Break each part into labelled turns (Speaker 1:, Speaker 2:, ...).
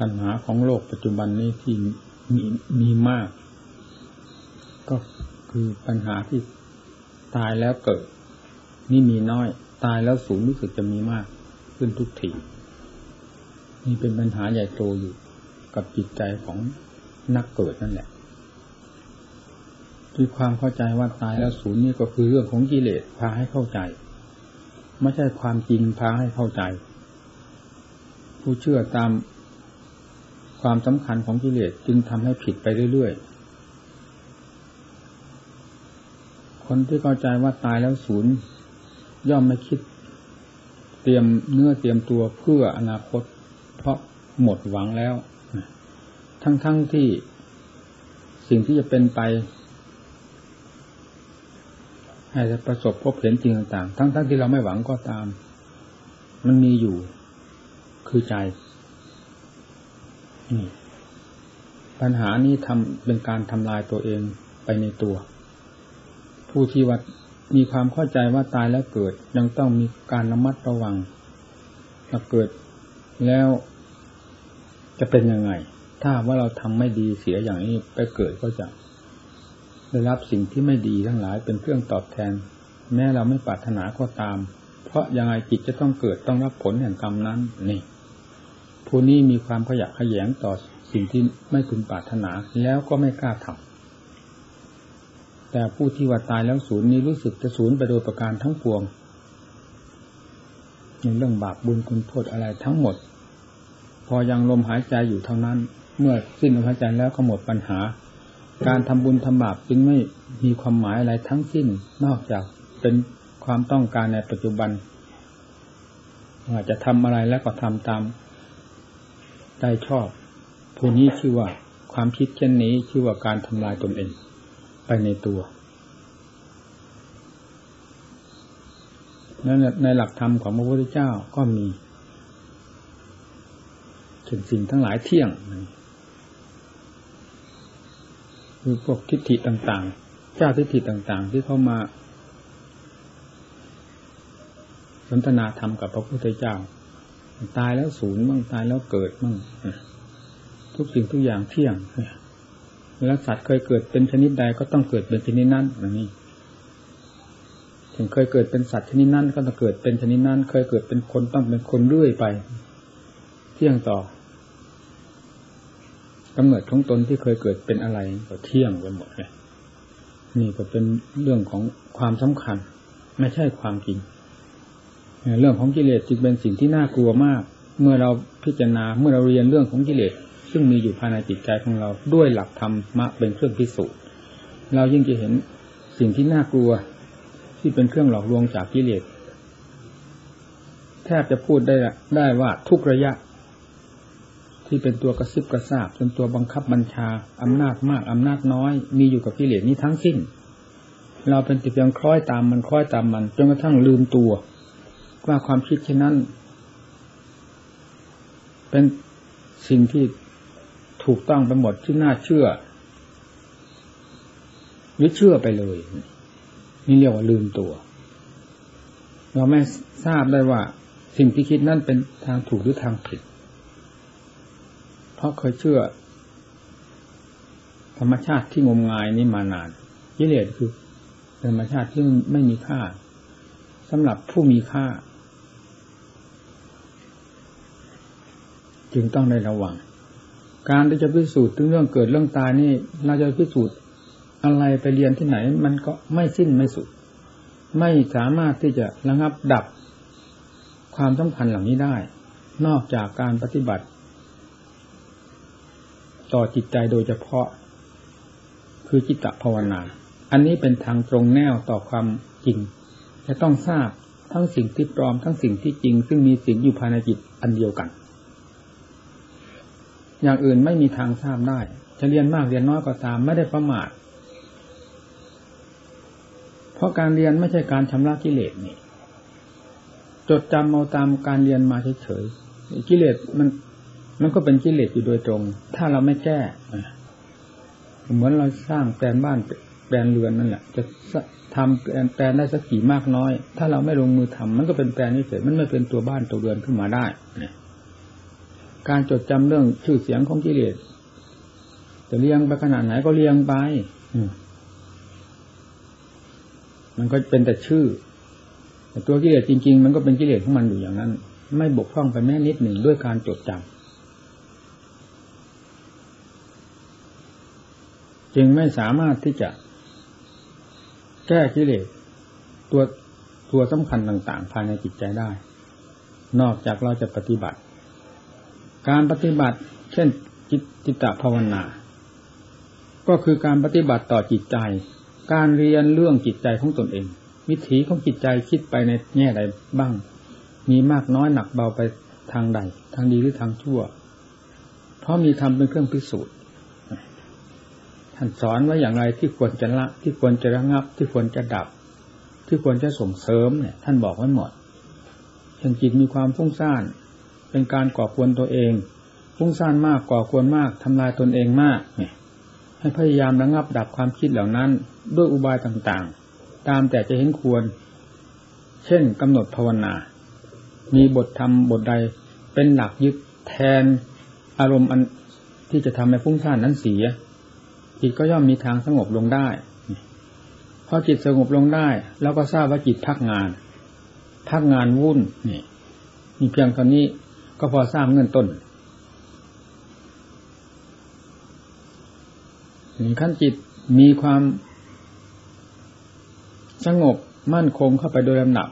Speaker 1: ปัญหาของโลกปัจจุบันนี้ที่มีมีมาก ก็คือปัญหาที่ตายแล้วเกิด นี่มีน้อย ตายแล้วสูงรู้สึกจะมีมาก ขึ้นทุกทีนี่เป็นปัญหาใหญ่โตอยู่กับจิตใจของนักเกิดนั่นแหละที่ความเข้าใจว่าตายแล้วศูนย์นี่ก็คือเรื่องของกิเลสพาให้เข้าใจ ไม่ใช่ความจริงพาให้เข้าใจ ผู้เชื่อตาม ความสำคัญของกิเลสจึงทำให้ผิดไปเรื่อยๆ คนที่เข้าใจว่าตายแล้วศูนย์ย่อมไม่คิด เตรียมเนื้อเตรียมตัวเพื่ออนาคต เพราะหมดหวังแล้ว ทั้งๆทที่สิ่งที่จะเป็นไปให้ประสบพบเห็นจริงต่างๆ ทั้งๆทที่เราไม่หวังก็ตาม มันมีอยู่คือใจ ปัญหานี้ทำเป็นการทำลายตัวเองไปในตัว ผู้ที่ว่ามีความเข้าใจว่าตายแล้วเกิด ยังต้องมีการระมัดระวังถ้าเกิดแล้วจะเป็นยังไง ถ้าว่าเราทำไม่ดีเสียอย่างนี้ไปเกิดก็จะได้รับสิ่งที่ไม่ดีทั้งหลายเป็นเครื่องตอบแทน แม้เราไม่ปรารถนาก็ตาม เพราะยังไงจิตจะต้องเกิดต้องรับผลแห่งกรรมนั้นนี่ ผู้นี้มีความขยะขยงต่อสิ่งที่ไม่พึงปรารถนาแล้วก็ไม่กล้าทำแต่ผู้ที่ว่าตายแล้วศูนย์นี้รู้สึกจะศูนย์ไปโดยประการทั้งปวงในเรื่องบาปบุญคุณโทษอะไรทั้งหมด พอยังลมหายใจอยู่เท่านั้น เมื่อสิ้นลมหายใจแล้วก็หมดปัญหา การทำบุญทำบาปจึงไม่มีความหมายอะไรทั้งสิ้นนอกจากเป็นความต้องการในปัจจุบันว่าจะทำอะไรแล้วก็ทำตาม ใจชอบ ผู้นี้ชื่อว่าความคิดเช่นนี้ชื่อว่าการทำลายตนเอง ไปในตัวนั้นในหลักธรรมของพระพุทธเจ้าก็มีถึงสิ่งทั้งหลายเที่ยงคือพวกทิฏฐิต่าง ๆ เจ้าทิฏฐิต่าง ๆ ที่เข้ามาสนทนาธรรมกับพระพุทธเจ้า ตายแล้วศูนย์บ้างตายแล้วเกิดบ้างทุกสิ่งทุกอย่างเที่ยงแล้วสัตว์เคยเกิดเป็นชนิดใดก็ต้องเกิดเป็นชนิดนั้นอย่างนี้ถึงเคยเกิดเป็นสัตว์ชนิดนั้นก็ต้องเกิดเป็นชนิดนั้น เคยเกิดเป็นคนต้องเป็นคนเรื่อยไป เที่ยงต่อกำเนิดของตนที่เคยเกิดเป็นอะไรก็เที่ยงไปหมดเลยนี่ก็เป็นเรื่องของความสำคัญ ไม่ใช่ความจริง เรื่องของกิเลสจึงเป็นสิ่งที่น่ากลัวมาก เมื่อเราพิจารณาเมื่อเราเรียนเรื่องของกิเลสซึ่งมีอยู่ภายในจิตใจของเราด้วยหลักธรรมะเป็นเครื่องพิสูจน์เรายิ่งจะเห็นสิ่งที่น่ากลัว ที่เป็นเครื่องหลอกลวงจากกิเลสแทบจะพูดได้ได้ว่าทุกระยะ ที่เป็นตัวกระซิบกระซาบเป็นตัวบังคับบัญชาอำนาจมากอำนาจน้อย มีอยู่กับกิเลสนี้ทั้งสิ้น เราเป็นติเพียงคล้อยตามมันคล้อยตามมันจนกระทั่งลืมตัว ว่าความคิดเช่นนั้น เป็นสิ่งที่ถูกต้องไปหมดที่น่าเชื่อหรือเชื่อไปเลย นี่เรียกว่าลืมตัว เราไม่ทราบได้ว่า สิ่งที่คิดนั่นเป็นทางถูกหรือทางผิด เพราะเคยเชื่อ ธรรมชาติที่งมงายนี้มานานกิเลสคือธรรมชาติที่ไม่มีค่าสำหรับผู้มีค่า จึงต้องได้ระวัง การที่จะพิสูจน์ถึงเรื่องเกิดเรื่องตายนี่ เราจะพิสูจน์อะไรไปเรียนที่ไหน มันก็ไม่สิ้นไม่สุด ไม่สามารถที่จะระงับดับความต้องพันเหล่านี้ได้ นอกจากการปฏิบัติ ต่อจิตใจโดยเฉพาะ คือจิตตภาวนา อันนี้เป็นทางตรงแนวต่อความจริง จะต้องทราบทั้งสิ่งที่ปลอมทั้งสิ่งที่จริง ซึ่งมีสิ่งอยู่ภายในจิตอันเดียวกัน อย่างอื่นไม่มีทางทราบได้ จะเรียนมากเรียนน้อยก็ตามไม่ได้ประมาทเพราะการเรียนไม่ใช่การชำระกิเลสนี่ จดจำเอาตามการเรียนมาเฉยๆกิเลสมันมันก็เป็นกิเลสอยู่โดยตรง ถ้าเราไม่แก้เหมือนเราสร้างแปลนบ้านแปลนเรือนนั่นแหละ จะทำแปลนได้สักกี่มากน้อย ถ้าเราไม่ลงมือทำมันก็เป็นแปลนเฉยๆมันไม่เป็นตัวบ้านตัวเรือนขึ้นมาได้เนี่ย การจดจำเรื่องชื่อเสียงของกิเลสจะเลี้ยงไปขนาดไหนก็เลี้ยงไปมันก็เป็นแต่ชื่อ แต่ตัวกิเลสจริง ๆ มันก็เป็นกิเลสของมันอยู่อย่างนั้น ไม่บกพร่องไปแม้นิดหนึ่งด้วยการจดจำจึงไม่สามารถที่จะแก้กิเลสตัวตัวสำคัญต่าง ๆ ภายในจิตใจได้ นอกจากเราจะปฏิบัติ การปฏิบัติ เช่นจิตจิตตภาวนา ก็คือการปฏิบัติต่อจิตใจ การเรียนเรื่องจิตใจของตนเอง วิถีของจิตใจคิดไปในแง่ใดบ้าง มีมากน้อยหนักเบาไปทางใด ทางดีหรือทางชั่ว เพราะมีธรรมเป็นเครื่องพิสูจน์ท่านสอนว่าอย่างไรที่ควรจะละ ที่ควรจะระงับ ที่ควรจะดับ ที่ควรจะส่งเสริมเนี่ย ท่านบอกไว้หมดเช่นจิตมีความฟุ้งซ่าน เป็นการก่อควรตัวเองฟุ้งซ่านมากก่อควรมากทำลายตนเองมากเนี่ยให้พยายามระงับดับความคิดเหล่านั้น ด้วยอุบายต่างๆ ตามแต่จะเห็นควร เช่นกำหนดภาวนา มีบทธรรมบทใดเป็นหลักยึดแทนอารมณ์อันที่จะทำให้ฟุ้งซ่านนั้นเสียจิตก็ย่อมมีทางสงบลงได้พอจิตสงบลงได้ แล้วก็ทราบว่าจิตพักงาน พักงานวุ่นนี่มีเพียงเท่านี้ ก็พอทราบเงินต้นถึงขั้นจิตมีความสงบมั่นคงเข้าไปโดยลำดับ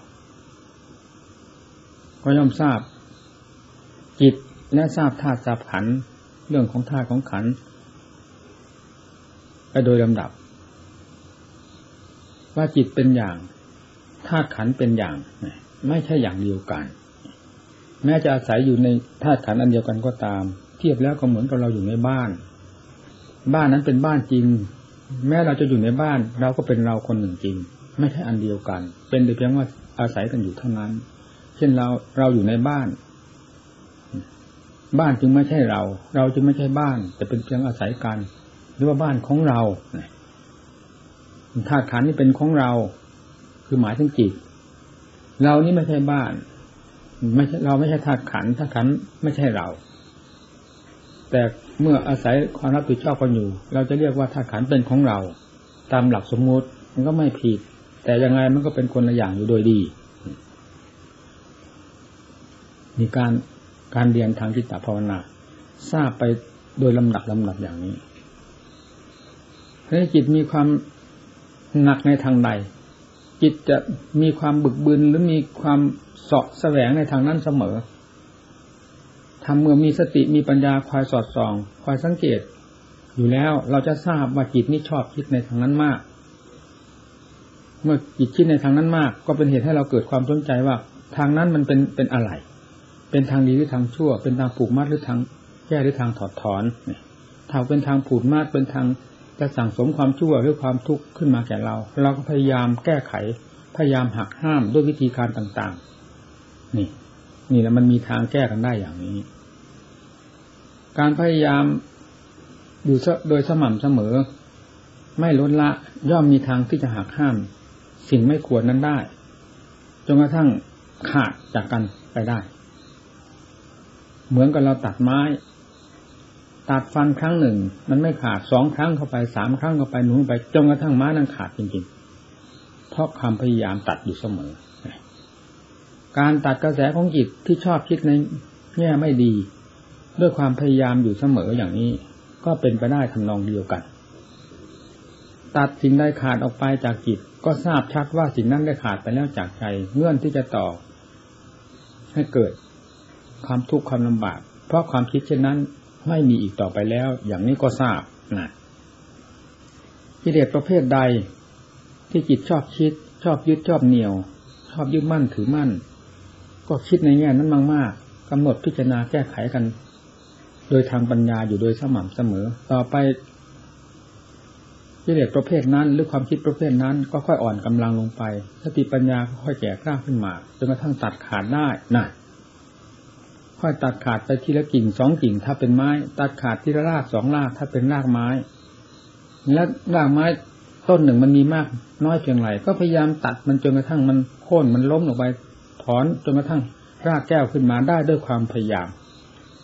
Speaker 1: ก็ย่อมทราบ จิตและทราบธาตุทราบขัน เรื่องของธาตุของขัน ไปโดยลำดับ ว่าจิตเป็นอย่างธาตุขันเป็นอย่าง ไม่ใช่อย่างเดียวกัน แม้จะอาศัยอยู่ในธาตุขันอันเดียวกันก็ตาม เทียบแล้วก็เหมือนกับเราอยู่ในบ้าน บ้านนั้นเป็นบ้านจริง แม้เราจะอยู่ในบ้าน เราก็เป็นเราคนหนึ่งจริง ไม่ใช่อันเดียวกัน เป็นแต่เพียงว่าอาศัยกันอยู่เท่านั้น เช่นเราเราอยู่ในบ้าน บ้านจึงไม่ใช่เรา เราจึงไม่ใช่บ้าน แต่เป็นเพียงอาศัยกัน หรือว่าบ้านของเราธาตุขันนี่เป็นของเรา คือหมายถึงจิตเรานี่ไม่ใช่บ้าน ไม่ใช่เราไม่ใช่ธาตุขันธาตุขันไม่ใช่เรา แต่เมื่ออาศัยความรับผิดชอบกันอยู่ เราจะเรียกว่าธาตุขันเป็นของเรา ตามหลักสมมติมันก็ไม่ผิด แต่ยังไงมันก็เป็นคนละอย่างอยู่โดยดี มีการการเรียนทางจิตตภาวนาทราบไปโดยลำดับลำดับอย่างนี้ให้จิตมีความหนักในทางใด จิตจะมีความบึกบึนหรือมีความสาะแสวงในทางนั้นเสมอทำเมื่อมีสติมีปัญญาคอยสอดส่องคอยสังเกต อยู่แล้วเราจะทราบว่าจิตนี้ชอบคิดในทางนั้นมาก เมื่อจิตคิดในทางนั้นมาก ก็เป็นเหตุให้เราเกิดความสนใจว่า ทางนั้นมันเป็นเป็นอะไร เป็นทางดีหรือทางชั่ว เป็นทางผูกมัดหรือทางแก้หรือทางถอดถอนถ้าเป็นทางผูกมัดเป็นทาง จะสั่งสมความชั่วหรือความทุกข์ขึ้นมาแก่เรา เราก็พยายามแก้ไข พยายามหักห้ามด้วยวิธีการต่าง ๆ นี่ นี่แล้วมันมีทางแก้กันได้อย่างนี้ การพยายามอยู่โดยสม่ำเสมอ ไม่ลดละย่อมมีทางที่จะหักห้าม สิ่งไม่ควรนั้นได้จนกระทั่งขาดจากกันไปได้ เหมือนกับเราตัดไม้ ตัดฟันครั้งหนึ่ง มันไม่ขาดสองครั้งเข้าไปสามครั้งเข้าไปหนุนไปจนกระทั่งม้านั้นขาดจริงๆเพราะความพยายามตัดอยู่เสมอ การตัดกระแสของจิตที่ชอบคิดในแง่ไม่ดี ด้วยความพยายามอยู่เสมออย่างนี้ ก็เป็นไปได้ทำนองเดียวกัน ตัดสิ่งใดขาดออกไปจากจิต ก็ทราบชัดว่าสิ่งนั้นได้ขาดไปแล้วจากใจเงื่อนที่จะต่อให้เกิดความทุกข์ความลำบาก เพราะความคิดเช่นนั้น ไม่มีอีกต่อไปแล้ว อย่างนี้ก็ทราบนะกิเลสประเภทใด ที่จิตชอบคิด ชอบยึดชอบเหนียว ชอบยึดมั่นถือมั่น ก็คิดในแง่นั้นมากๆกำหนดพิจารณาแก้ไขกัน โดยทางปัญญาอยู่โดยสม่ำเสมอ ต่อไปกิเลสประเภทนั้นหรือความคิดประเภทนั้นก็ค่อยอ่อนกำลังลงไปสติปัญญาค่อยแก่กล้าขึ้นมาจนกระทั่งตัดขาดได้น่ะ ค่อยตัดขาดไปทีละกิ่งสองกิ่งถ้าเป็นไม้ ตัดขาดทีละรากสองรากถ้าเป็นรากไม้ และรากไม้ต้นหนึ่งมันมีมาก น้อยเพียงไรก็พยายามตัดมันจนกระทั่งมันโค่นมันล้มลงไปถอนจนกระทั่งรากแก้วขึ้นมาได้ด้วยความพยายาม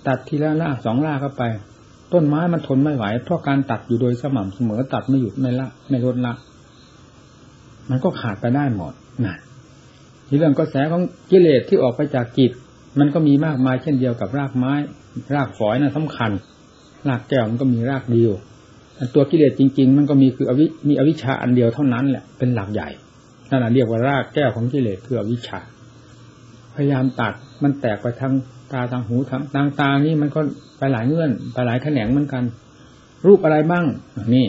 Speaker 1: ตัดทีละล่าสองล่าเข้าไป ต้นไม้มันทนไม่ไหว เพราะการตัดอยู่โดยสม่ำเสมอตัดไม่หยุดไม่ละไม่ลดละ มันก็ขาดไปได้หมดนะที่เรื่องกระแสของกิเลสที่ออกไปจากจิต มันก็มีมากมายเช่นเดียวกับรากไม้ รากฝอยนะ่ะสำคัญ รากแก้วมันก็มีรากเดียวตัวกิเลสจริง ๆ มันก็มีคืออวิมีอวิชชาอันเดียวเท่านั้นแหละเป็นหลักใหญ่นั่นแหะเรียกว่ารากแก้วของกิเลสคืออวิชชา พยายามตัดมันแตกไปทางตาทางหูทางทางตานี่มันก็ไปหลายเงื่อนไปหลายแขนงเหมือนกัน รูปอะไรบ้างนี่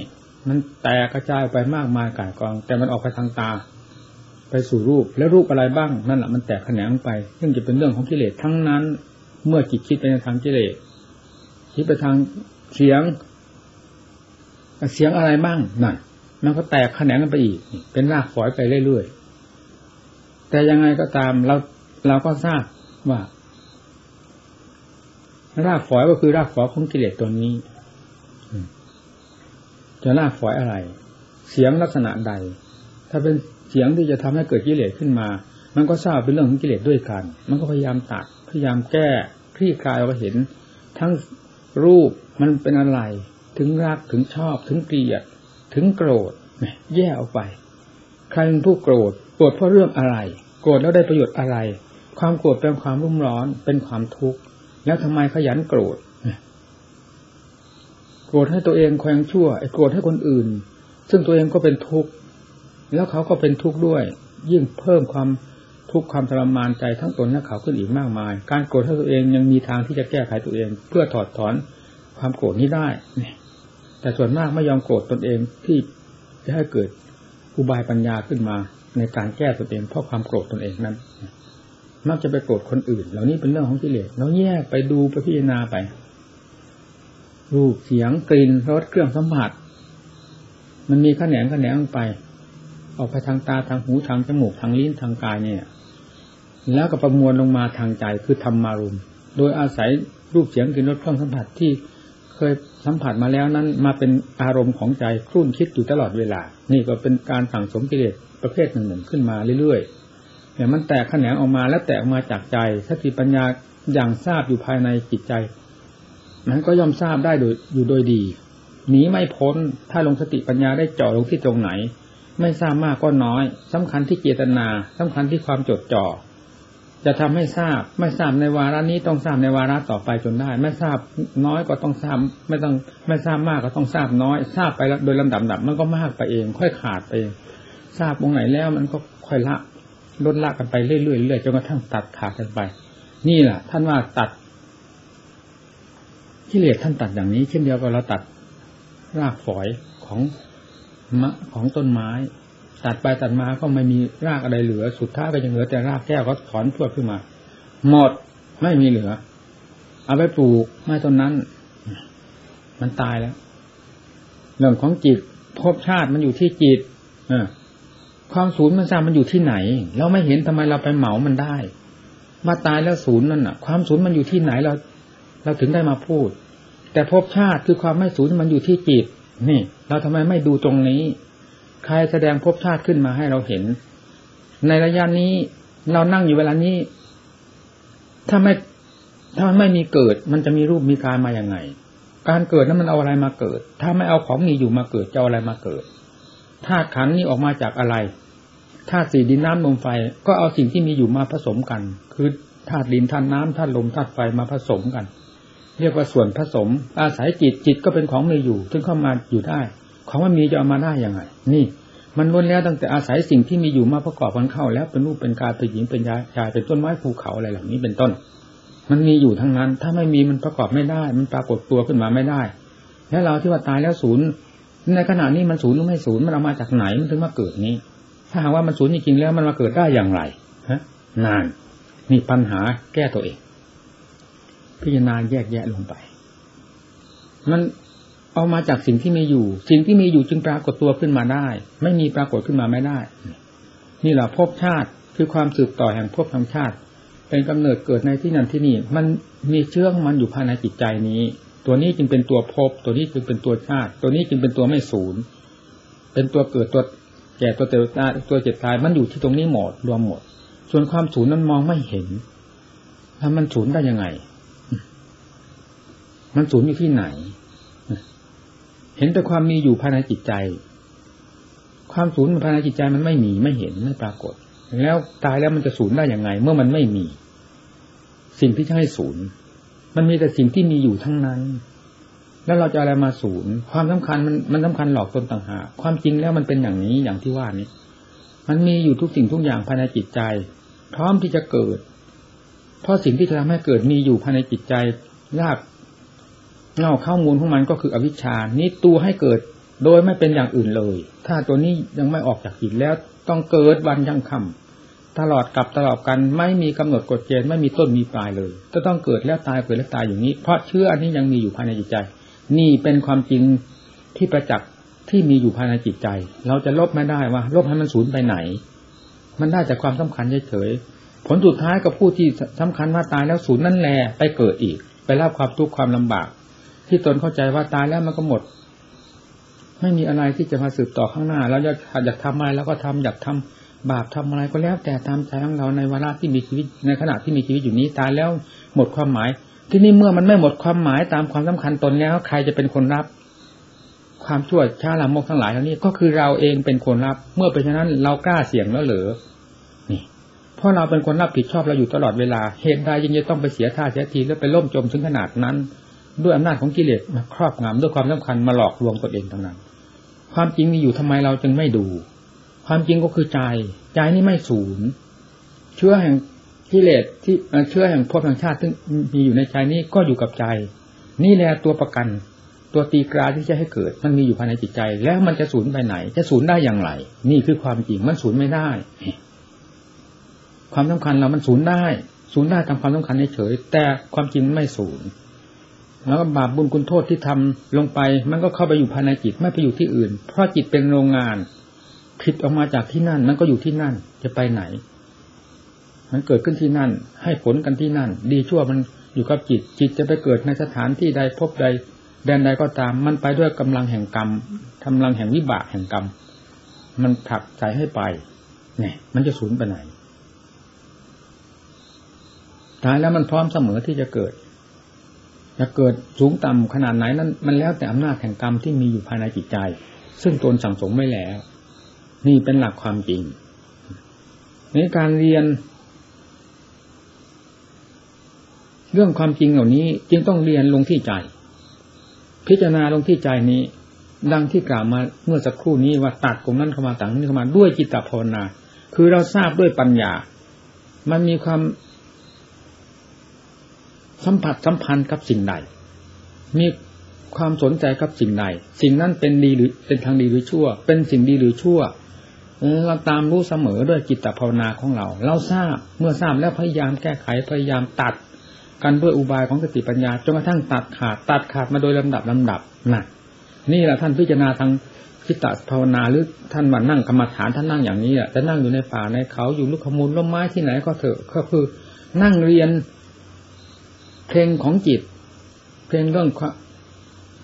Speaker 1: มันแตกกระจายไปมากมายกายกอง แต่มันออกไปทางตา ไปสู่รูปแล้วรูปอะไรบ้างนั่นแหละมันแตกแขนงไป ซึ่งจะเป็นเรื่องของกิเลสทั้งนั้น เมื่อจิตคิดไปในทางกิเลสคิดไปทางเสียง เสียงอะไรบ้างนั่นมันก็แตกแขนงกันไปอีก เป็นรากฝอยไปเรื่อยๆแต่ยังไงก็ตามเราเราก็ทราบว่ารากฝอยก็คือรากฝอยของกิเลสตัวนี้จะรากฝอยอะไร เสียงลักษณะใด ถ้าเป็น เสียงที่จะทำให้เกิดกิเลสขึ้นมา มันก็ทราบเป็นเรื่องของกิเลสด้วยกัน มันก็พยายามตัดพยายามแก้คลี่คลายเราเห็น ทั้งรูปมันเป็นอะไร ถึงรักถึงชอบถึงเกลียด ถึงโกรธแยกออกไป ใครเป็นผู้โกรธโกรธเพราะเรื่องอะไร โกรธแล้วได้ประโยชน์อะไร ความโกรธเป็นความรุ่มร้อนเป็นความทุกข์แล้วทำไมขยันโกรธโกรธให้ตัวเองแขวงชั่วไอ้โกรธให้คนอื่น ซึ่งตัวเองก็เป็นทุกข์ แล้วเขาก็เป็นทุกข์ด้วย ยิ่งเพิ่มความทุกข์ความทรมานใจทั้งตนและเขาขึ้นอีกมากมาย การโกรธให้ตัวเองยังมีทางที่จะแก้ไขตัวเอง เพื่อถอดถอนความโกรธนี้ได้เนี่ยแต่ส่วนมากไม่ยอมโกรธตนเองที่จะให้เกิดอุบายปัญญาขึ้นมา ในการแก้ตนเองเพราะความโกรธตนเองนั้นมักจะไปโกรธคนอื่น เหล่านี้เป็นเรื่องของกิเลสเราแยกไปดูไปพิจารณาไป รูปเสียงกลิ่นรสเครื่องสัมผัส มันมีขแขนงขแขนงไป ออกไปทางตาทางหูทางจมูกทางลิ้นทางกายเนี่ย แล้วก็ประมวลลงมาทางใจคือธรรมารมโดยอาศัยรูปเสียงกลิ่นรสเครื่องสัมผัสที่เคยสัมผัสมาแล้วนั้นมาเป็นอารมณ์ของใจครุ่นคิดอยู่ตลอดเวลา นี่ก็เป็นการสั่งสมกิเลสประเภทหนึ่งๆขึ้นมาเรื่อยๆแต่มันแตกแขนงออกมาแล้วแตกออกมาจากใจสติปัญญาอย่างทราบอยู่ภายในจิตใจนั้นก็ย่อมทราบได้โดยอยู่โดยดีหนีไม่พ้นถ้าลงสติปัญญาได้เจาะลงที่ตรงไหน ไม่ทราบมากก็น้อยสำคัญที่เจตนาสำคัญที่ความจดจ่อจะทำให้ทราบ ไม่ทราบในวาระนี้ต้องทราบในวาระต่อไปจนได้ ไม่ทราบน้อยก็ต้องทราบ ไม่ต้องไม่ทราบมากก็ต้องทราบน้อย ทราบไปโดยลำดับดับมันก็มากไปเอง ค่อยขาดไปเองทราบตรงไหนแล้วมันก็ค่อยละลดละกันไปเรื่อยๆเรื่อยจนกระทั่งตัดขาดกันไป นี่แหละท่านว่าตัดกิเลสท่านตัดอย่างนี้ เช่นเดียวกับเราตัดรากฝอยของ ของต้นไม้ ตัดไปตัดมาก็ไม่มีรากอะไรเหลือ สุดท้ายก็ยังเหลือแต่รากแก้วก็ถอนพวดขึ้นมา หมดไม่มีเหลือ เอาไปปลูกไม้ต้นนั้น มันตายแล้ว เรื่องของจิตภพชาติมันอยู่ที่จิตอความศูนย์มันทราบมันอยู่ที่ไหน เราไม่เห็นทำไมเราไปเหมามันได้มาตายแล้วศูนย์นั่นอะ ความศูนย์มันอยู่ที่ไหนเรา เราถึงได้มาพูด แต่ภพชาติคือความไม่ศูนย์มันอยู่ที่จิต นี่ เราทำไมไม่ดูตรงนี้ ใครแสดงภพชาติขึ้นมาให้เราเห็น ในระยะนี้ เรานั่งอยู่เวลานี้ ถ้าไม่ถ้ามันไม่มีเกิด มันจะมีรูปมีกายมาอย่างไง การเกิดนั้นมันเอาอะไรมาเกิด ถ้าไม่เอาของมีอยู่มาเกิดจะเอาอะไรมาเกิดธาตุขันนี้ออกมาจากอะไรธาตุสี่ดินน้ำลมไฟ ก็เอาสิ่งที่มีอยู่มาผสมกัน คือธาตุดินธาตุน้ำธาตุลมธาตุไฟมาผสมกัน เรียกว่าส่วนผสม อาศัยจิตจิตก็เป็นของมีอยู่ซึ่งเข้ามาอยู่ได้ ของมันมีจะเอามาได้ยังไง นี่มันล้วนแล้วตั้งแต่อาศัยสิ่งที่มีอยู่มาประกอบกันเข้า แล้วเป็นรูปเป็นกายเป็นหญิงเป็นยาชายเป็นต้นไม้ภูเขาอะไรเหล่านี้เป็นต้น มันมีอยู่ทั้งนั้น ถ้าไม่มีมันประกอบไม่ได้ มันปรากฏตัวขึ้นมาไม่ได้ แล้วเราที่ว่าตายแล้วศูนย์ในขณะนี้มันศูนย์หรือไม่ศูนย์มันเอามาจากไหนมันถึงมาเกิดนี้ ถ้าหากว่ามันศูนย์จริงๆแล้วมันมาเกิดได้อย่างไรฮะนานนี่ปัญหาแก้ตัวเอง พิจารณาแยกแยะลงไป มันเอามาจากสิ่งที่มีอยู่ สิ่งที่มีอยู่จึงปรากฏตัวขึ้นมาได้ ไม่มีปรากฏขึ้นมาไม่ได้ นี่แหละภพชาติคือความสืบต่อแห่งภพทางชาติ เป็นกำเนิดเกิดในที่นั่นที่นี่ มันมีเชื้อของมันอยู่ภายในจิตใจนี้ ตัวนี้จึงเป็นตัวภพตัวนี้จึงเป็นตัวชาติ ตัวนี้จึงเป็นตัวไม่ศูนย์เป็นตัวเกิดตัวแก่ตัวเติบโตตัวเจ็บตายมันอยู่ที่ตรงนี้หมดรวมหมด ส่วนความศูนย์นั้นมองไม่เห็นถ้ามันศูนย์ได้ยังไง มันศูนย์อยู่ที่ไหน เห็นแต่ความมีอยู่ภายในจิตใจ ความศูนย์ภายในจิตใจมันไม่มีไม่เห็นไม่ปรากฏ แล้วตายแล้วมันจะศูนย์ได้อย่างไง เมื่อมันไม่มี สิ่งที่จะให้ศูนย์ มันมีแต่สิ่งที่มีอยู่ทั้งนั้น แล้วเราจะอะไรมาศูนย์ ความสำคัญมันมันสาคัญหลอกตนต่างหากความจริงแล้วมันเป็นอย่างนี้อย่างที่ว่านี้ มันมีอยู่ทุกสิ่งทุกอย่างภายในจิตใจ พร้อมที่จะเกิด เพราะสิ่งที่จะทำให้เกิดมีอยู่ภายในจิตใจยาก เงาข้ามูลของมันก็คืออวิชชานี้ตัวให้เกิดโดยไม่เป็นอย่างอื่นเลย ถ้าตัวนี้ยังไม่ออกจากจิตแล้วต้องเกิดวันยังคำตลอดกับตลอดกันไม่มีกำหนดกฎเกณฑ์ไม่มีต้นมีปลายเลยจะต้องเกิดแล้วตายเกิดแล้วตายอย่างนี้ เพราะเชื่ออันนี้ยังมีอยู่ภายในจิตใจ นี่เป็นความจริงที่ประจักษ์ที่มีอยู่ภายในจิตใจ เราจะลบไม่ได้ว่า ลบให้มันสูญไปไหน มันได้จากความสำคัญเฉยๆผลสุดท้ายกับผู้ที่สำคัญว่าตายแล้วสูญนั่นแหละไปเกิดอีก ไปรับความทุกข์ความลำบาก ที่ตนเข้าใจว่าตายแล้วมันก็หมด ไม่มีอะไรที่จะมาสืบต่อข้างหน้าแล้วอยากอยากทำอะไรแล้วก็ทำอยากทำบาปทำอะไรก็แล้ว แต่ตามใจของเราในเวลาที่มีชีวิตในขณะที่มีชีวิตอยู่นี้ตายแล้วหมดความหมาย ที่นี่เมื่อมันไม่หมดความหมายตามความสำคัญตนแล้ว ใครจะเป็นคนรับ ความชั่วช้าละมกทั้งหลายเหล่านี้ก็คือเราเองเป็นคนรับ เมื่อเป็นฉะนั้นเรากล้าเสี่ยงแล้วเหรอนี่เพราะเราเป็นคนรับผิดชอบเราอยู่ตลอดเวลาเหตุใดยังจะต้องไปเสียท่าเสียทีแล้วไปล่มจมถึงขนาดนั้น ด้วยอำนาจของกิเลสมาครอบงำด้วยความสำคัญมาหลอกลวงตนเองทั้งนั้น ความจริงมีอยู่ทำไมเราจึงไม่ดู ความจริงก็คือใจ ใจนี่ไม่สูญเชื้อแห่งกิเลสที่เชื้อแห่งภพแห่งชาติที่งมีอยู่ในใจนี้ก็อยู่กับใจ นี่แหละตัวประกัน ตัวตีกราที่จะให้เกิด มันมีอยู่ภายในจิตใจ แล้วมันจะสูญไปไหน จะสูญได้อย่างไร นี่คือความจริงมันสูญไม่ได้ ความสำคัญเรามันสูญได้ สูญได้ตามความสำคัญเฉยแต่ความจริงไม่สูญ แล้วก็บาปบุญคุณโทษที่ทำลงไป มันก็เข้าไปอยู่ภายในจิตไม่ไปอยู่ที่อื่น เพราะจิตเป็นโรงงานผิดออกมาจากที่นั่น มันก็อยู่ที่นั่นจะไปไหน มันเกิดขึ้นที่นั่น ให้ผลกันที่นั่น ดีชั่วมันอยู่กับจิต จิตจะไปเกิดในสถานที่ใดพบใด แดนใดก็ตาม มันไปด้วยกำลังแห่งกรรมกำลังแห่งวิบากแห่งกรรม มันผลักใจให้ไป เนี่ย มันจะสูญไปไหนตายแล้วมันพร้อมเสมอที่จะเกิด จะเกิดสูงต่ำขนาดไหนนั้น มันแล้วแต่อำนาจแห่งกรรมที่มีอยู่ภายในจิตใจ ซึ่งตนสั่งสมไม่แล้ว นี่เป็นหลักความจริง ในการเรียน เรื่องความจริงเหล่านี้จึงต้องเรียนลงที่ใจ พิจารณาลงที่ใจนี้ ดังที่กล่าวมาเมื่อสักครู่นี้ว่าตัดกลุ่มนั้นเข้ามาต่างนี้เข้ามาด้วยจิตตภาวนา คือเราทราบด้วยปัญญา มันมีความ สัมผัสสัมพันธ์กับสิ่งใดมีความสนใจกับสิ่งใดสิ่งนั้นเป็นดีหรือเป็นทางดีหรือชั่ว เป็นสิ่งดีหรือชั่วเราตามรู้เสมอด้วยจิตภาวนาของเรา เราทราบเมื่อทราบแล้วพยายามแก้ไขพยายามตัด กันด้วยอุบายของสติปัญญาจนกระทั่งตัดขาด ตัดขาดมาโดยลำดับลำดับน่ะ นี่แหละท่านพิจารณาทางจิตภาวนาหรือท่านมานั่งกรรมฐานท่านนั่งอย่างนี้อะจะนั่งอยู่ในป่าในเขาอยู่ลูกขมูลล้มไม้ที่ไหนก็เถอะก็คือ นั่งเรียน เพลงของจิต เพลงเรื่อง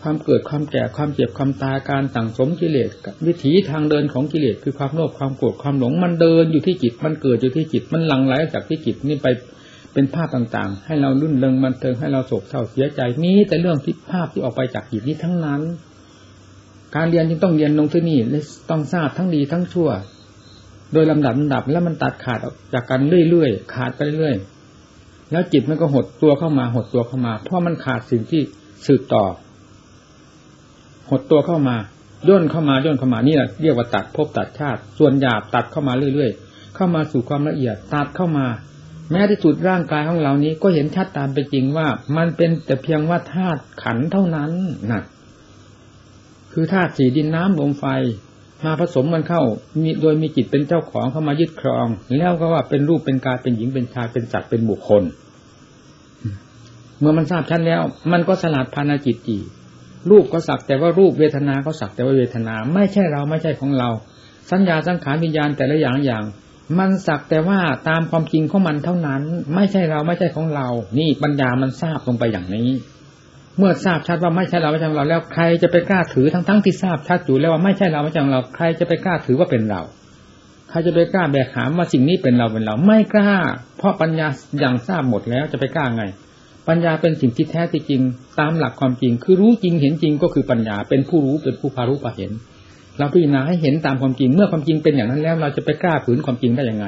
Speaker 1: ความเกิดความแก่ความเจ็บความตายการสั่งสมกิเลสวิถีทางเดินของกิเลสคือความโลภความโกรธความหลงมันเดินอยู่ที่จิต มันเกิดอยู่ที่จิต มันหลั่งไหลจากที่จิตนี่ไปเป็นภาพต่างๆ ให้เราลุ่นเริงมันเทิงให้เราโศกเศร้าเสียใจมีแต่เรื่องที่ภาพที่ออกไปจากจิตนี้ทั้งนั้น การเรียนจึงต้องเรียนลงที่นี่และต้องทราบทั้งดีทั้งชั่ว โดยลำดับลำดับแล้วมันตัดขาดออกจากกันเรื่อยๆขาดไปเรื่อยๆ แล้วจิตมันก็หดตัวเข้ามา หดตัวเข้ามา เพราะมันขาดสิ่งที่สืบต่อ หดตัวเข้ามาย่นเข้ามาย่นเข้ามานี่แหละเรียกว่าตัดพบตัดชาติ ส่วนหยาบตัดเข้ามาเรื่อยๆ เข้ามาสู่ความละเอียดตัดเข้ามา แม้ที่สุดร่างกายของเรานี้ก็เห็นชัดตามไปจริงว่า มันเป็นแต่เพียงว่าธาตุขันเท่านั้นนะคือธาตุสีดินน้ำลมไฟ มาผสมมันเข้ามีโดยมีจิตเป็นเจ้าของเข้ามายึดครองแล้วก็ว่าเป็นรูปเป็นกายเป็นหญิงเป็นชายเป็นสัตว์เป็นบุคคล เมื่อมันทราบชัดแล้ว มันก็สลัดภานจิตจีรูปก็สักแต่ว่ารูปเวทนาก็สักแต่ว่าเวทนา ไม่ใช่เราไม่ใช่ของเรา สัญญาสังขารวิญญาณแต่ละอย่างอย่าง มันสักแต่ว่าตามความจริงของมันเท่านั้น ไม่ใช่เราไม่ใช่ของเรา นี่ปัญญามันทราบลงไปอย่างนี้ เมื่อทราบชัดว่าไม่ใช่เราไม่ใช่เราแล้วใครจะไปกล้าถือทั้งทั้งที่ทราบชัดอยู่แล้วว่าไม่ใช่เราไม่ใช่เราใครจะไปกล้าถือว่าเป็นเรา ใครจะไปกล้าแบกหามว่าสิ่งนี้เป็นเราเป็นเรา ไม่กล้า เพราะปัญญาอย่างทราบหมดแล้วจะไปกล้าไง ปัญญาเป็นสิ่งที่แท้ที่จริง ตามหลักความจริง คือรู้จริงเห็นจริงก็คือปัญญาเป็นผู้รู้เป็นผู้พารู้พาเห็น เราพิจารณาให้เห็นตามความจริง เมื่อความจริงเป็นอย่างนั้นแล้ว เราจะไปกล้าฝืนความจริงได้ยังไง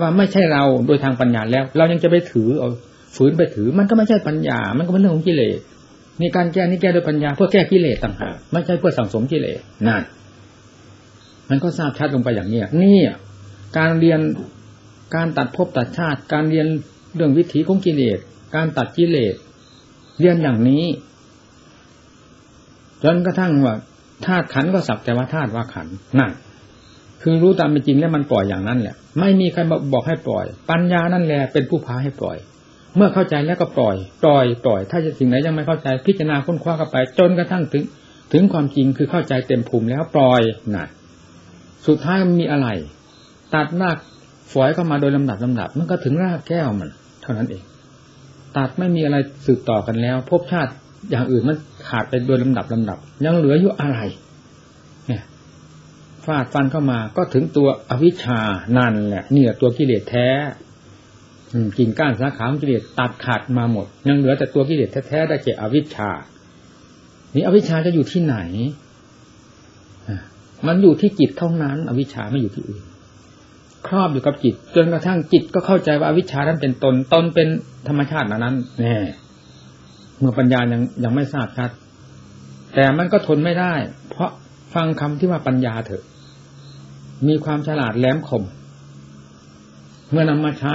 Speaker 1: ว่าไม่ใช่เราโดยทางปัญญาแล้ว เรายังจะไปถือเอาฝืนไปถือ มันก็ไม่ใช่ปัญญา มันก็เป็นเรื่องของกิเลส นี่การแก้นี่แก้โดยปัญญาเพื่อแก้กิเลสต่างหากไม่ใช่เพื่อสั่งสมกิเลสนั่นมันก็ทราบชัดลงไปอย่างนี้นี่การเรียนการตัดภพตัดชาติ การเรียนเรื่องวิถีของกิเลสการตัดกิเลสเรียนอย่างนี้จนกระทั่งว่าธาตุขันก็สักแต่ว่าธาตุว่าขันนั่นคือรู้ตามเป็นจริงแล้วมันปล่อยอย่างนั้นแหละ ไม่มีใครบอกให้ปล่อย ปัญญานั่นแหละเป็นผู้พาให้ปล่อย เมื่อเข้าใจแล้วก็ปล่อย ปล่อย ปล่อย ถ้าจะสิ่งไหนยังไม่เข้าใจพิจารณาค้นคว้าเข้าไป จนกระทั่งถึง ถึงความจริงคือเข้าใจเต็มภูมิแล้วปล่อยนั่นสุดท้ายมันมีอะไร ตัดรากฝอยเข้ามาโดยลำดับลำดับ มันก็ถึงรากแก้วมัน เท่านั้นเอง ตัดไม่มีอะไรสืบต่อกันแล้วภพชาติอย่างอื่นมันขาดไปโดยลำดับลำดับ ยังเหลืออยู่อะไรเนี่ยฟาดฟันเข้ามาก็ถึงตัวอวิชชานั่นแหละนี่แหละตัวกิเลสแท้ กิ่งก้านสาขาของกิเลสตัดขาดมาหมด ยังเหลือแต่ตัวกิเลสแท้ๆได้แก่อวิชชา นี่อวิชชาจะอยู่ที่ไหนมันอยู่ที่จิตเท่านั้น อวิชชาไม่อยู่ที่อื่นครอบอยู่กับจิตจนกระทั่งจิตก็เข้าใจว่าอวิชชานั้นเป็นตนตนเป็นธรรมชาตินั้นแน่เมื่อปัญญายังยังไม่ทราบชัด แต่มันก็ทนไม่ได้ เพราะฟังคำที่ว่าปัญญาเถอะ มีความฉลาดแหลมคม เมื่อนำมาใช้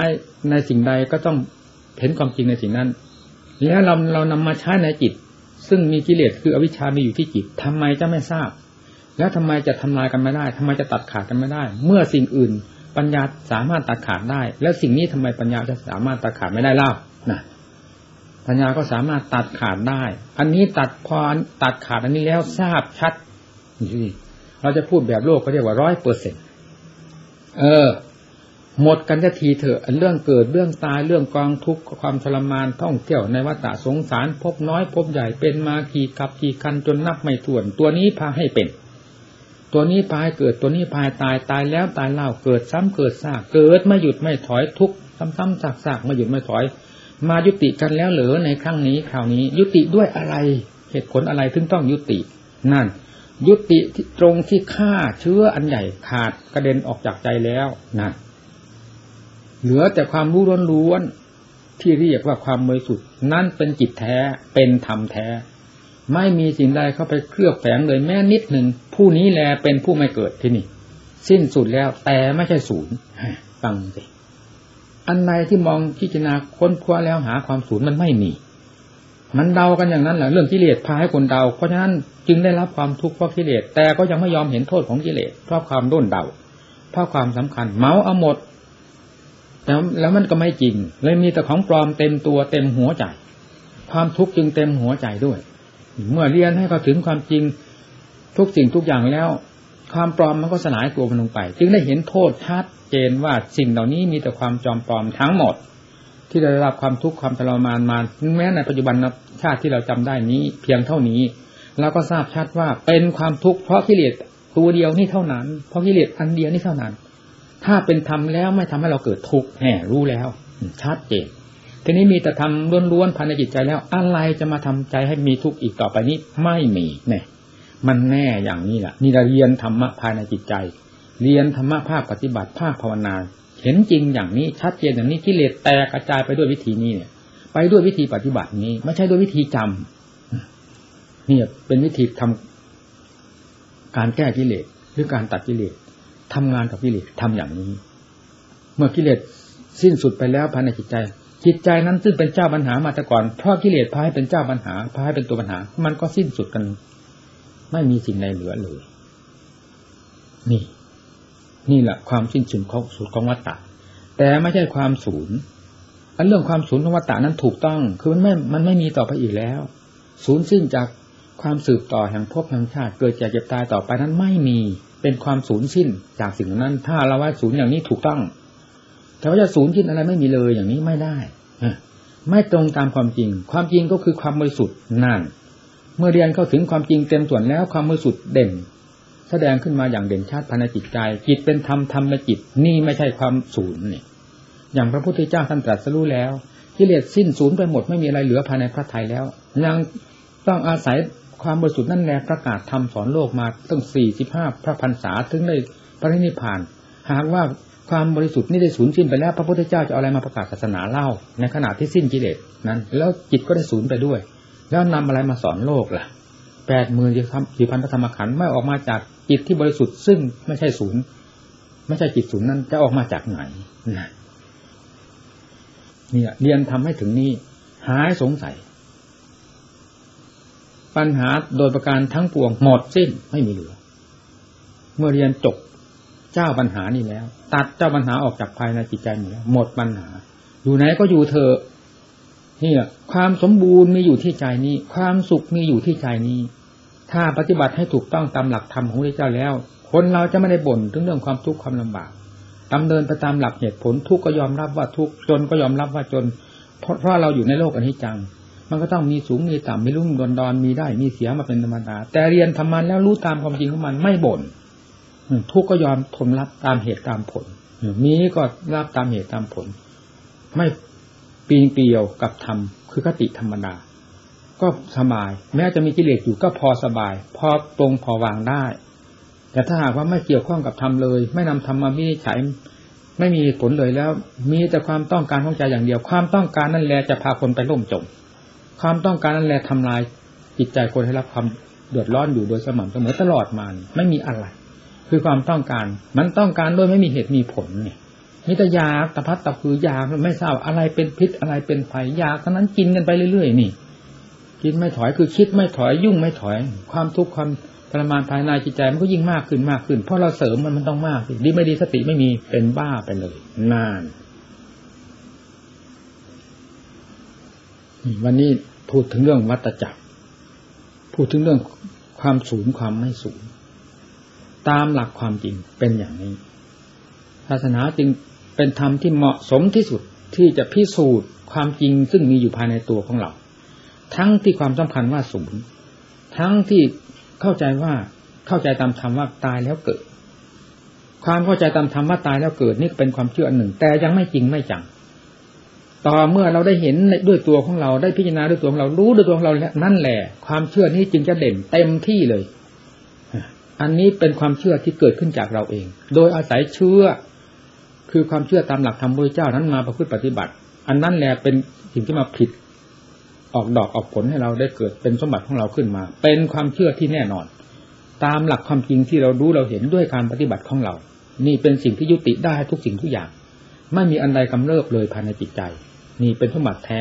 Speaker 1: ในสิ่งใดก็ต้องเห็นความจริงในสิ่งนั้น แล้วเราเรานำมาใช้ในจิต ซึ่งมีกิเลสคืออวิชชามีอยู่ที่จิตทำไมจะไม่ทราบ แล้วทำไมจะทำลายกันไม่ได้ทำไมจะตัดขาดกันไม่ได้ เมื่อสิ่งอื่นปัญญาสามารถตัดขาดได้ แล้วสิ่งนี้ทำไมปัญญาจะสามารถตัดขาดไม่ได้เล่านะปัญญาก็สามารถตัดขาดได้ อันนี้ตัดพอตัดขาดอันนี้แล้วทราบชัดนี่เราจะพูดแบบโลกเขาเรียกว่าร้อยเปอร์เซ็นเออ หมดกันจะทีเถอะเรื่องเกิดเรื่องตายเรื่องกองทุกข์ความทรมานท่องเที่ยวในวัฏสงสารพบน้อยพบใหญ่เป็นมากี่กับกี่คันจนนับไม่ถ้วน ตัวนี้พาให้เป็น ตัวนี้พายเกิดตัวนี้พายตายตายแล้วตายเล่าเกิดซ้ำเกิดซากเกิดไม่หยุดไม่ถอยทุกซ้ำๆซากๆไม่หยุดไม่ถอย มายุติกันแล้วเหรือในครั้งนี้คราวนี้ ยุติด้วยอะไรเหตุผลอะไรถึงต้องยุติ นั่นยุติตรงที่ฆ่าเชื้ออันใหญ่ขาดกระเด็นออกจากใจแล้วนั่น เหลือแต่ความรู้ล้วนๆที่เรียกว่าความบริสุทธิ์นั่นเป็นจิตแท้เป็นธรรมแท้ ไม่มีสิ่งใดเข้าไปเคลือบแฝงเลยแม้นิดหนึ่งผู้นี้แลเป็นผู้ไม่เกิดที่นี่ สิ้นสุดแล้วแต่ไม่ใช่ศูนย์ฟังสิอันใดที่มองพิจารณาค้นคว้าแล้วหาความศูนย์มันไม่มี มันเดากันอย่างนั้นแหละเรื่องกิเลสพาให้คนเดา เพราะฉะนั้นจึงได้รับความทุกข์เพราะกิเลสแต่ก็ยังไม่ยอมเห็นโทษของกิเลสเพราะความด้นเดาเพราะความสำคัญ เมาเอาหมด แล้วแล้วมันก็ไม่จริง เลยมีแต่ของปลอมเต็มตัวเต็มหัวใจ ความทุกข์จึงเต็มหัวใจด้วย เมื่อเรียนให้เขาถึงความจริงทุกสิ่งทุกอย่างแล้ว ความปลอมมันก็สลายตัวมันลงไป จึงได้เห็นโทษชัดเจนว่าสิ่งเหล่านี้มีแต่ความจอมปลอมทั้งหมด ที่ได้รับความทุกข์ความทรมานมาแม้ในปัจจุบันชาติที่เราจำได้นี้ เพียงเท่านี้เราก็ทราบชัดว่าเป็นความทุกข์เพราะกิเลสตัวเดียวนี่เท่านั้น เพราะกิเลสอันเดียวนี่เท่านั้น ถ้าเป็นธรรมแล้วไม่ทำให้เราเกิดทุกข์แหมรู้แล้วชัดเจนทีนี้มีแต่ทำล้วนๆภายในจิตใจแล้ว อะไรจะมาทำใจให้มีทุกข์อีกต่อไปนี้ไม่มีเนี่ยมันแน่อย่างนี้แหละนี่เราเรียนธรรมะภายในจิตใจ เรียนธรรมะภาคปฏิบัติภาคภาวนา เห็นจริงอย่างนี้ชัดเจนอย่างนี้กิเลสแตกกระจายไปด้วยวิธีนี้เนี่ย ไปด้วยวิธีปฏิบัตินี้ ไม่ใช่ด้วยวิธีจำนี่เป็นวิธีทำการแก้กิเลสหรือการตัดกิเลส ทำงานกับกิเลสทำอย่างนี้ เมื่อกิเลสสิ้นสุดไปแล้วภายในจิตใจ จิตใจนั้นซึ่งเป็นเจ้าปัญหามาแต่ก่อนเพราะกิเลสพาให้เป็นเจ้าปัญหาพาให้เป็นตัวปัญหา มันก็สิ้นสุดกัน ไม่มีสิ่งใดเหลือเลย นี่ นี่แหละความสิ้นสุดของสุดของวัตตะแต่ไม่ใช่ความศูนย์อันเรื่องความศูนย์ของวัตตะนั้นถูกต้อง คือมันไม่มันไม่มีต่อไปอีกแล้ว ศูนย์สิ้นจากความสืบต่อแห่งภพแห่งชาติ เกิดจากเจ็บตายต่อไปนั้นไม่มี เป็นความศูนย์สิ้นจากสิ่งนั้น ถ้าเราว่าศูนย์อย่างนี้ถูกต้อง แต่ว่าจะศูนย์คิดอะไรไม่มีเลยอย่างนี้ไม่ได้ไม่ตรงตามความจริง ความจริงก็คือความบริสุทธิ์นั่น เมื่อเรียนเข้าถึงความจริงเต็มส่วนแล้วความบริสุทธิ์เด่น แสดงขึ้นมาอย่างเด่นชัดภายในจิตใจ จิตเป็นธรรมธรรมในจิต นี่ไม่ใช่ความศูนย์นี่ อย่างพระพุทธเจ้าท่านตรัสรู้แล้วกิเลสสิ้นสูญไปหมดไม่มีอะไรเหลือภายในพระทัยแล้วยังต้องอาศัย ความบริสุทธิ์นั่นแหละประกาศทำสอนโลกมาตั้งสี่สิบห้าพระพรรษาถึงได้พระนิพพาน หากว่าความบริสุทธิ์นี่ได้สูญสิ้นไปแล้ว พระพุทธเจ้าจะเอาอะไรมาประกาศศาสนาเล่า ในขณะที่สิ้นกิเลสนั้น แล้วจิตก็ได้สูญไปด้วย แล้วนำอะไรมาสอนโลกล่ะแปดหมื่นสี่พันพระธรรมขันธ์ไม่ออกมาจากจิตที่บริสุทธิ์ซึ่งไม่ใช่ศูนย์ไม่ใช่จิตศูนย์นั้นจะออกมาจากไหนนะเนี่ยเรียนทำให้ถึงนี้หายสงสัย ปัญหาโดยประการทั้งปวงหมดสิ้นไม่มีเหลือ เมื่อเรียนจบเจ้าปัญหานี่แล้ว ตัดเจ้าปัญหาออกจากภายในจิตใจหมดแล้วหมดปัญหา อยู่ไหนก็อยู่เธอนี่ยความสมบูรณ์มีอยู่ที่ใจนี้ ความสุขมีอยู่ที่ใจนี้ ถ้าปฏิบัติให้ถูกต้องตามหลักธรรมของพระเจ้าแล้ว คนเราจะไม่ได้บ่นถึงเรื่องความทุกข์ความลำบากดำเนินไปตามหลักเหตุผลทุกก็ยอมรับว่าทุกจนก็ยอมรับว่าจน เพราะเราอยู่ในโลกอนิจจัง มันก็ต้องมีสูงมีต่ำมีรุ่มดอนดอนมีได้มีเสียมาเป็นธรรมดา แต่เรียนธรรมันแล้วรู้ตามความจริงของมันไม่บ่นทุกก็ยอมทนรับตามเหตุตามผลมีก็รับตามเหตุตามผล ไม่ปีนเปียวกับธรรมคือคติธรรมดา ก็สบาย แม้จะมีกิเลสอยู่ก็พอสบาย พอตรงพอวางได้ แต่ถ้าหากว่าไม่เกี่ยวข้องกับธรรมเลย ไม่นำธรรมมาวิจัยไม่มีผลเลยแล้ว มีแต่ความต้องการของใจอย่างเดียว ความต้องการนั่นแหละจะพาคนไปล่มจม ความต้องการนั่นแหละทำลายจิตใจคนให้รับความเดือดร้อนอยู่โดยสม่ำเสมอตลอดมาไม่มีอะไร คือความต้องการมันต้องการโดยไม่มีเหตุมีผลเนี่ยนี่แต่ยาตะพัดตะพือยาไม่ทราบอะไรเป็นพิษอะไรเป็นภัยยาทั้งนั้นกินกันไปเรื่อยๆนี่ กินไม่ถอยคือคิดไม่ถอยยุ่งไม่ถอย ความทุกข์ความทรมานภายในจิตใจมันก็ยิ่งมากขึ้นมากขึ้น เพราะเราเสริมมันมันต้องมากดีไม่ดีสติไม่มีเป็นบ้าไปเลยนานวันนี้ พูดถึงเรื่องวัตจักร พูดถึงเรื่องความสูงความไม่สูง ตามหลักความจริงเป็นอย่างนี้ ศาสนาจึงเป็นธรรมที่เหมาะสมที่สุดที่จะพิสูจน์ความจริงซึ่งมีอยู่ภายในตัวของเรา ทั้งที่ความสำคัญว่าศูนย์ทั้งที่เข้าใจว่าเข้าใจตามธรรมว่าตายแล้วเกิด ความเข้าใจตามธรรมว่าตายแล้วเกิดนี่เป็นความเชื่ออันหนึ่ง แต่ยังไม่จริงไม่จัง ต่อเมื่อเราได้เห็นด้วยตัวของเราได้พิจารณาด้วยตัวของเรารู้ด้วยตัวของเราแล้วนั่นแหละ ความเชื่อนี้จึงจะเด่นเต็มที่เลย อันนี้เป็นความเชื่อที่เกิดขึ้นจากเราเอง โดยอาศัยเชื่อ คือความเชื่อตามหลักธรรมพระเจ้านั้นมาประพฤติปฏิบัติ อันนั้นแหละเป็นสิ่งที่มาผิด ออกดอกออกผลให้เราได้เกิดเป็นสมบัติของเราขึ้นมา เป็นความเชื่อที่แน่นอน ตามหลักความจริงที่เรารู้เราเห็นด้วยการปฏิบัติของเรา นี่เป็นสิ่งที่ยุติได้ทุกสิ่งทุกอย่าง ไม่มีอันใดกำเริบเลยภายในจิตใจ นี่เป็นสมบัติแท้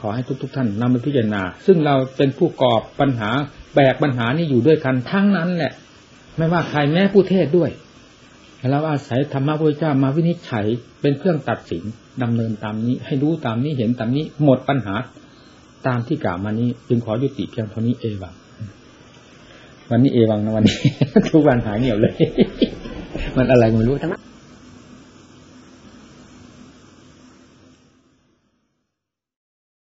Speaker 1: ขอให้ทุกๆทท่านนำไปพิจารณา ซึ่งเราเป็นผู้กอบปัญหาแบกปัญหานี้อยู่ด้วยกันทั้งนั้นแหละ ไม่ว่าใครแม้ผู้เทศด้วยแล้วอาศัยธรรมะพระเจ้ามาวินิจฉัยเป็นเครื่องตัดสินดำเนินตามนี้ ให้รู้ตามนี้เห็นตามนี้หมดปัญหาตามที่กล่าวมานี้ จึงขอยุติเพียงเท่านี้เอวัง วันนี้เอวังนะวันนี้ ทุกวันหายเหนียวเลย มันอะไรไม่รู้ทั้งนั้น